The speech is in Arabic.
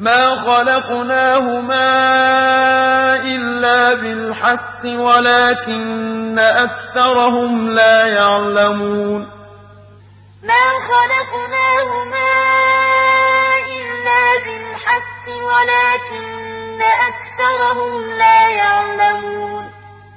مَا خَلَقْنَاهُمَا إِلَّا بِالْحَقِّ وَلَٰكِنَّ أَكْثَرَهُمْ لَا يَعْلَمُونَ مَا خَلَقْنَاهُمَا إِلَّا بِالْحَقِّ وَلَٰكِنَّ أَكْثَرَهُمْ لَا يَعْلَمُونَ